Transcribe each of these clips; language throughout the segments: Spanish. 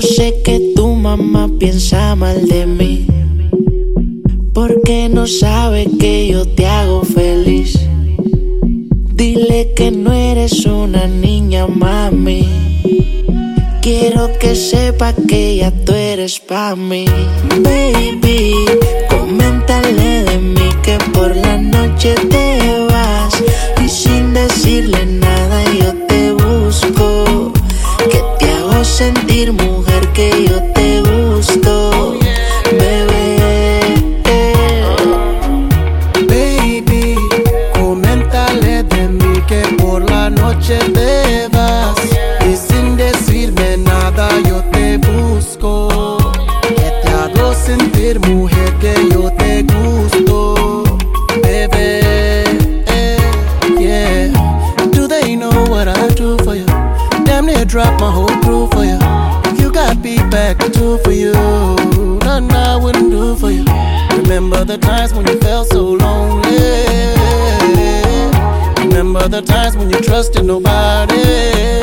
sé que tu mamá piensa mal de mí. Porque no sabe que yo te hago feliz. Dile que no eres una niña, mami. Quiero que sepa que ya tú eres pa' mí. Baby, coméntale de mí que por la noche te mujer que yo te gusto. Bebé. Baby, coméntale de mí que por la noche te y sin decirme nada yo te busco. Que te hago sentir mujer que yo te gusto, bebé. Yeah, do they know what I do for you? Damn near drop my whole crew for you. Got beat back, I do for you. Nothing I wouldn't do for you. Remember the times when you felt so lonely. Remember the times when you trusted nobody.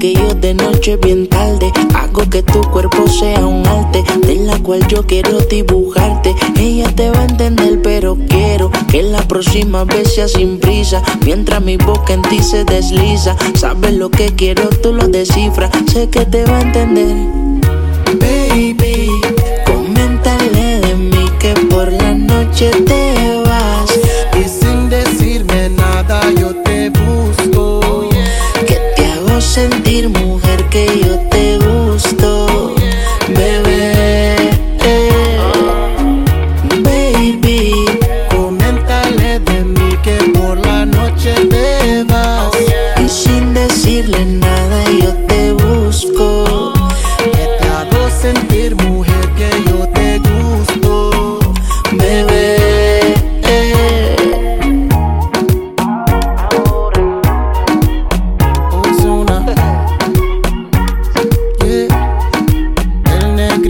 Que yo de noche bien tarde hago que tu cuerpo sea un arte de la cual yo quiero dibujarte. Ella te va a entender, pero quiero que la próxima vez sea sin prisa. Mientras mi boca en ti se desliza, sabes lo que quiero, tú lo descifras. Sé que te va a entender. Baby, sentir, mujer, que yo te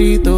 grita